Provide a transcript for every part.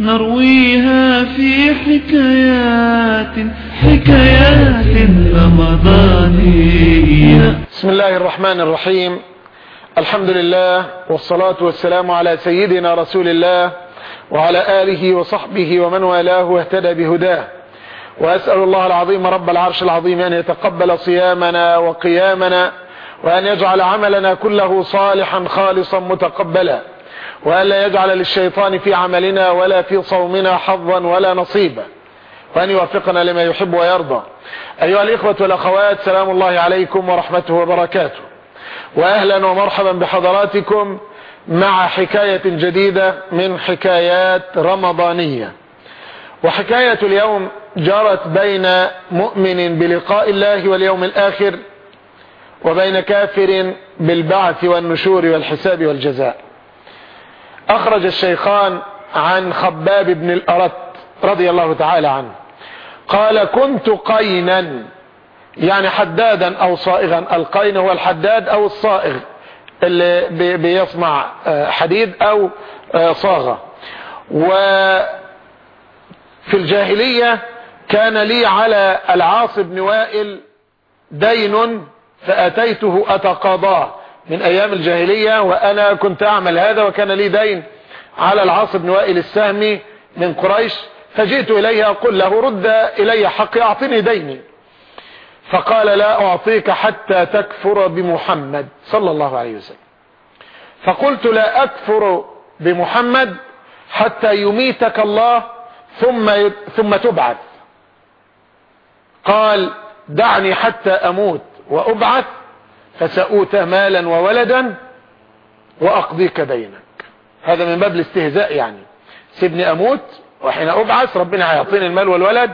نرويها في حكايات حكايات رمضانية بسم الله الرحمن الرحيم. الحمد لله والصلاة والسلام على سيدنا رسول الله وعلى آله وصحبه ومن والاه واهتدى بهداه. وأسأل الله العظيم رب العرش العظيم أن يتقبل صيامنا وقيامنا وأن يجعل عملنا كله صالحا خالصا متقبلا. وأن لا يجعل للشيطان في عملنا ولا في صومنا حظا ولا نصيبا. وأن يوفقنا لما يحب ويرضى. أيها الإخوة والأخوات سلام الله عليكم ورحمته وبركاته. وأهلا ومرحبا بحضراتكم مع حكاية جديدة من حكايات رمضانية. وحكاية اليوم جرت بين مؤمن بلقاء الله واليوم الآخر وبين كافر بالبعث والنشور والحساب والجزاء. أخرج الشيخان عن خباب بن الأرت رضي الله تعالى عنه. قال كنت قينا يعني حدادا أو صائغا. القين هو الحداد أو الصائغ اللي بيصنع حديد أو صاغة. وفي الجاهلية كان لي على العاص بن وائل دين فأتيته أتقاضاه. من أيام الجاهلية وأنا كنت أعمل هذا وكان لي دين على العاص بن وائل السهمي من قريش فجئت إليه أقول له رد إلي حقي أعطني ديني. فقال لا أعطيك حتى تكفر بمحمد صلى الله عليه وسلم. فقلت لا أكفر بمحمد حتى يميتك الله ثم ثم تبعث. قال دعني حتى أموت وأبعث فسأوت مالا وولدا وأقضيك دينك هذا من باب الاستهزاء يعني. سيبني أموت وحين أبعث ربنا هيعطيني المال والولد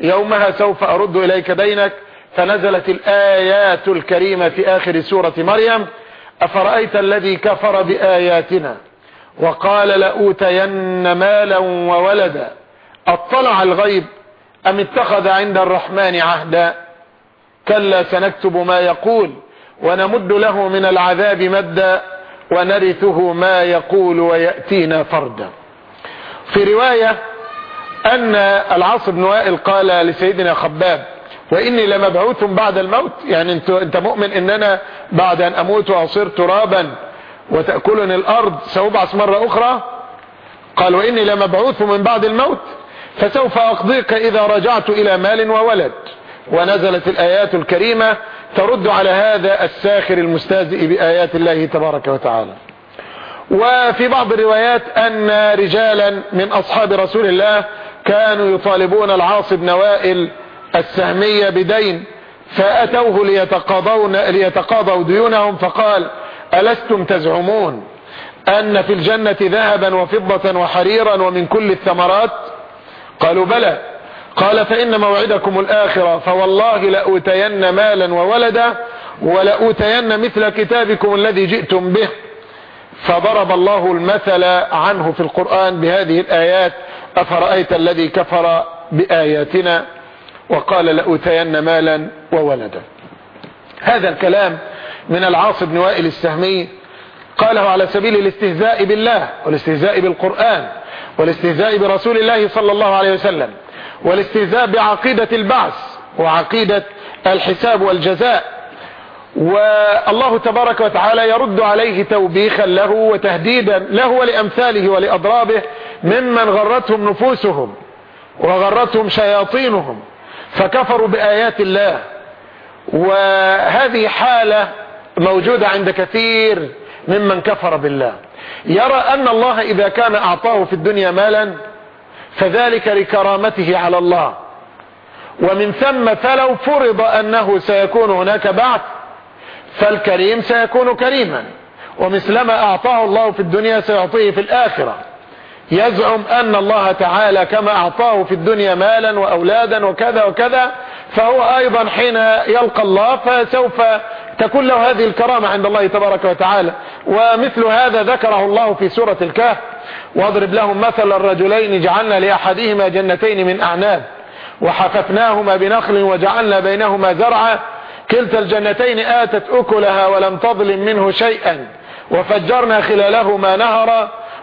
يومها سوف أرد إليك دينك فنزلت الآيات الكريمة في آخر سورة مريم. أفرأيت الذي كفر بآياتنا؟ وقال لأوتين مالا وولدا. أطلع الغيب أم اتخذ عند الرحمن عهدا؟ كلا سنكتب ما يقول. ونمد له من العذاب مدا ونرثه ما يقول ويأتينا فردا. في رواية أن العاص بن وائل قال لسيدنا خباب وإني لمبعوث بعد الموت. يعني انت, أنت مؤمن ان أنا بعد أن أموت وأصير ترابا وتأكلني الأرض سأبعث مرة أخرى؟ قال وإني لمبعوث من بعد الموت فسوف أقضيك إذا رجعت إلى مال وولد. ونزلت الآيات الكريمة ترد على هذا الساخر المستهزئ بآيات الله تبارك وتعالى. وفي بعض الروايات أن رجالا من أصحاب رسول الله كانوا يطالبون العاص بن وائل السهمية بدين فأتوه ليتقاضون ليتقاضوا ديونهم فقال ألستم تزعمون أن في الجنة ذهبا وفضة وحريرا ومن كل الثمرات؟ قالوا بلى. قال فإن موعدكم الآخرة فوالله لأوتين مالا وولدا ولأوتين مثل كتابكم الذي جئتم به. فضرب الله المثل عنه في القرآن بهذه الآيات أفرأيت الذي كفر بآياتنا وقال لأوتين مالا وولدا. هذا الكلام من العاص بن وائل السهمي. قاله على سبيل الاستهزاء بالله والاستهزاء بالقرآن والاستهزاء برسول الله صلى الله عليه وسلم. والاستهزاء بعقيدة البعث وعقيدة الحساب والجزاء. والله تبارك وتعالى يرد عليه توبيخا له وتهديدا له ولأمثاله ولأضرابه ممن غرتهم نفوسهم وغرتهم شياطينهم فكفروا بآيات الله. وهذه حالة موجودة عند كثير ممن كفر بالله. يرى أن الله إذا كان أعطاه في الدنيا مالا فذلك لكرامته على الله. ومن ثم فلو فرض أنه سيكون هناك بعث فالكريم سيكون كريما. ومثلما أعطاه الله في الدنيا سيعطيه في الآخرة. يزعم أن الله تعالى كما أعطاه في الدنيا مالا وأولادا وكذا وكذا فهو أيضا حين يلقى الله فسوف تكون له هذه الكرامة عند الله تبارك وتعالى. ومثل هذا ذكره الله في سورة الكهف واضرب لهم مثل الرجلين جعلنا لأحدهما جنتين من أعناب وحففناهما بنخل وجعلنا بينهما زرعا كلتا الجنتين آتت أكلها ولم تظلم منه شيئا وفجرنا خلالهما نهرا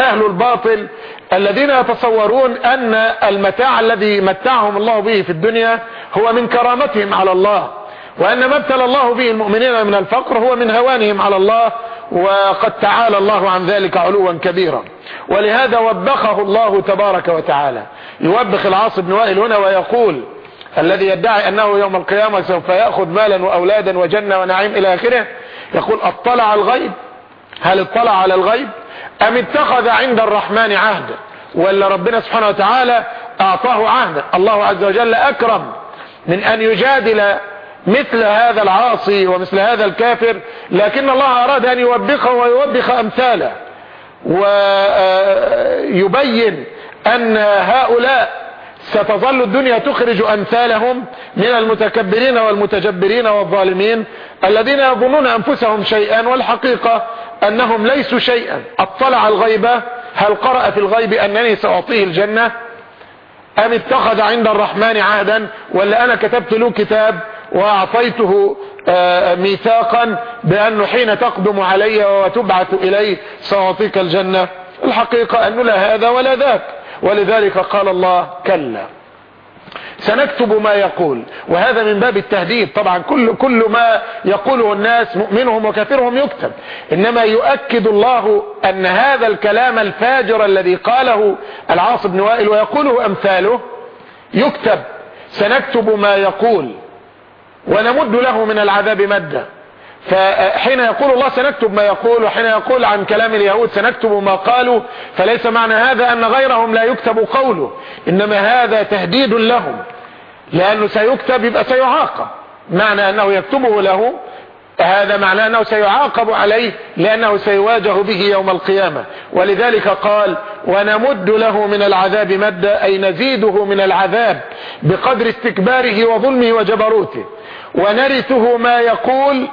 أهل الباطل الذين يتصورون أن المتاع الذي متعهم الله به في الدنيا هو من كرامتهم على الله وأن ما ابتلى الله به المؤمنين من الفقر هو من هوانهم على الله وقد تعالى الله عن ذلك علوا كبيرا. ولهذا وبخه الله تبارك وتعالى. يوبخ العاص بن وائل هنا ويقول الذي يدعي أنه يوم القيامة سوف يأخذ مالا وأولادا وجنة ونعيم إلى آخره يقول أطلع الغيب؟ هل اطلع على الغيب؟ أم اتخذ عند الرحمن عهدا ولا ربنا سبحانه وتعالى أعطاه عهدا الله عز وجل أكرم من أن يجادل مثل هذا العاصي ومثل هذا الكافر لكن الله أراد أن يوبخه ويوبخ أمثاله. ويبين أن هؤلاء ستظل الدنيا تخرج أمثالهم من المتكبرين والمتجبرين والظالمين الذين يظنون أنفسهم شيئا والحقيقة أنهم ليسوا شيئا. أطلع الغيبة هل قرأ في الغيب أنني سأعطيه الجنة؟ أم اتخذ عند الرحمن عهدا؟ ولا أنا كتبت له كتاب وأعطيته آه، ميثاقا بأنه حين تقدم علي وتبعث إلي سأعطيك الجنة؟ الحقيقة أنه لا هذا ولا ذاك. ولذلك قال الله كلا. سنكتب ما يقول. وهذا من باب التهديد. طبعا كل كل ما يقوله الناس مؤمنهم وكافرهم يكتب. إنما يؤكد الله أن هذا الكلام الفاجر الذي قاله العاص بن وائل ويقوله أمثاله يكتب سنكتب ما يقول ونمد له من العذاب مدا فحين يقول الله سنكتب ما يقول وحين يقول عن كلام اليهود سنكتب ما قالوا فليس معنى هذا أن غيرهم لا يكتب قوله. إنما هذا تهديد لهم. لأنه سيكتب يبقى سيعاقب. معنى أنه يكتبه له هذا معناه أنه سيعاقب عليه لأنه سيواجه به يوم القيامة. ولذلك قال ونمد له من العذاب مدا أي نزيده من العذاب بقدر استكباره وظلمه وجبروته. ونرثه ما يقول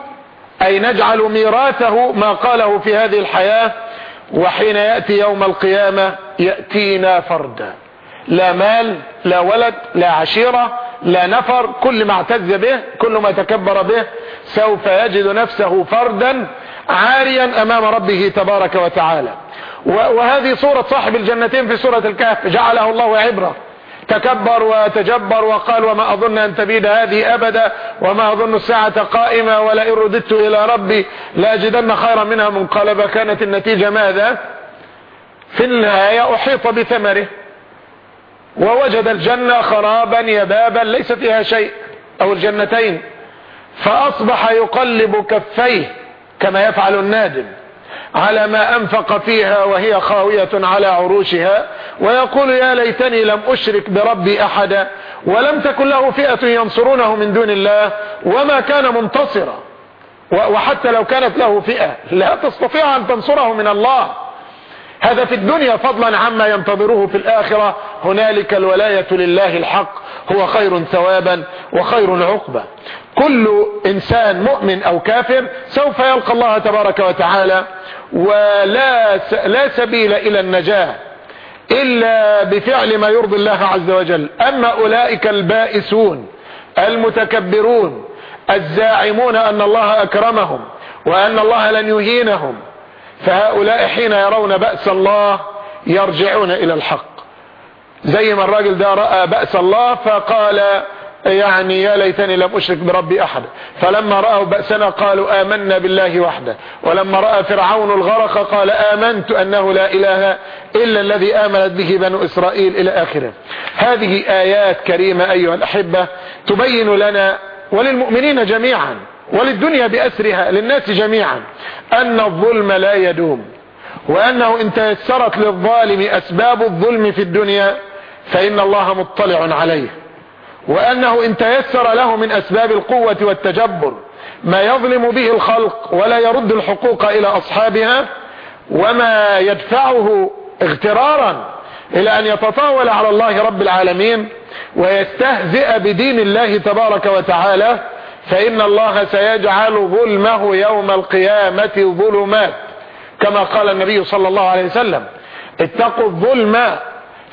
أي نجعل ميراثه ما قاله في هذه الحياة وحين يأتي يوم القيامة يأتينا فردا. لا مال لا ولد لا عشيرة لا نفر كل ما اعتز به كل ما تكبر به سوف يجد نفسه فردا عاريا أمام ربه تبارك وتعالى. وهذه صورة صاحب الجنتين في سورة الكهف جعله الله عبرة. تكبر وتجبر وقال وما أظن أن تبيد هذه أبدا وما أظن الساعة قائمة ولئن رددت إلى ربي لأجدن خيرا منها. منقلبة كانت النتيجة ماذا؟ في النهاية أحيط بثمره. ووجد الجنة خرابا يبابا ليس فيها شيء أو الجنتين. فأصبح يقلب كفيه كما يفعل النادم على ما أنفق فيها وهي خاوية على عروشها ويقول يا ليتني لم أشرك بربي أحدا ولم تكن له فئة ينصرونه من دون الله وما كان منتصرا. وحتى لو كانت له فئة لا تستطيع أن تنصره من الله. هذا في الدنيا فضلا عما ينتظره في الآخرة هنالك الولاية لله الحق هو خير ثوابا وخير عقبا. كل إنسان مؤمن أو كافر سوف يلقى الله تبارك وتعالى ولا لا سبيل إلى النجاة إلا بفعل ما يرضي الله عز وجل. أما أولئك البائسون المتكبرون الزاعمون أن الله أكرمهم وأن الله لن يهينهم فهؤلاء حين يرون بأس الله يرجعون إلى الحق. زي ما الراجل ده رأى بأس الله فقال يعني يا ليتني لم أشرك بربي أحد. فلما رأوا بأسنا قالوا آمنا بالله وحده. ولما رأى فرعون الغرق قال آمنت أنه لا إله إلا الذي آمنت به بنو إسرائيل إلى آخره. هذه آيات كريمة أيها الأحبة تبين لنا وللمؤمنين جميعا وللدنيا بأسرها للناس جميعا أن الظلم لا يدوم. وأنه إن تيسرت للظالم أسباب الظلم في الدنيا فإن الله مطلع عليه. وأنه إن تيسر له من أسباب القوة والتجبر ما يظلم به الخلق ولا يرد الحقوق إلى أصحابها وما يدفعه اغترارا إلى أن يتطاول على الله رب العالمين ويستهزئ بدين الله تبارك وتعالى فإن الله سيجعل ظلمه يوم القيامة ظلمات. كما قال النبي صلى الله عليه وسلم اتقوا الظلم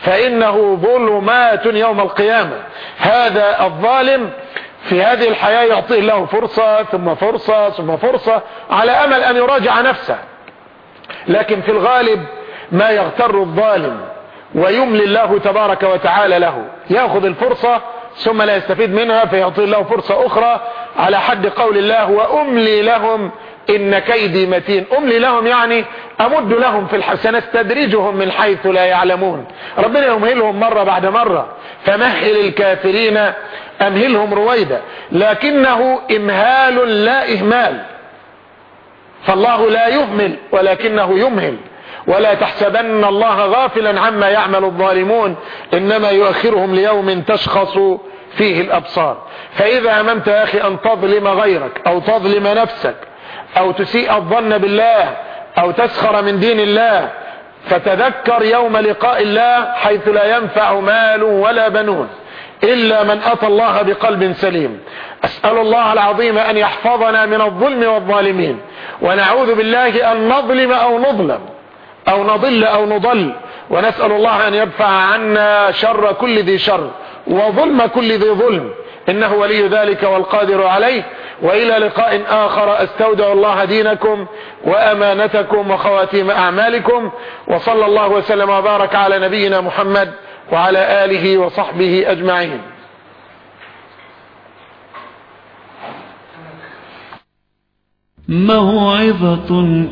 فإنه ظلمات يوم القيامة. هذا الظالم في هذه الحياة يعطيه الله فرصة ثم فرصة ثم فرصة على أمل أن يراجع نفسه. لكن في الغالب ما يغتر الظالم ويملي الله تبارك وتعالى له. يأخذ الفرصة ثم لا يستفيد منها فيعطي الله فرصة أخرى على حد قول الله وأملي لهم إن كيدي متين. أملي لهم يعني أمد لهم في الحسنة استدرجهم من حيث لا يعلمون. ربنا يمهلهم مرة بعد مرة. فمهل الكافرين أمهلهم رويدا. لكنه إمهال لا إهمال. فالله لا يهمل ولكنه يمهل. ولا تحسبن الله غافلا عما يعمل الظالمون. إنما يؤخرهم ليوم تشخص فيه الأبصار. فإذا أممت يا أخي أن تظلم غيرك أو تظلم نفسك أو تسيء الظن بالله أو تسخر من دين الله فتذكر يوم لقاء الله حيث لا ينفع مال ولا بنون إلا من أتى الله بقلب سليم. أسأل الله العظيم أن يحفظنا من الظلم والظالمين. ونعوذ بالله أن نظلم أو نظلم أو نضل أو نضل. ونسأل الله أن يدفع عنا شر كل ذي شر وظلم كل ذي ظلم. إنه ولي ذلك والقادر عليه. وإلى لقاء آخر أستودع الله دينكم وأمانتكم وخواتيم أعمالكم وصلى الله وسلم وبارك على نبينا محمد وعلى آله وصحبه أجمعين. موعظة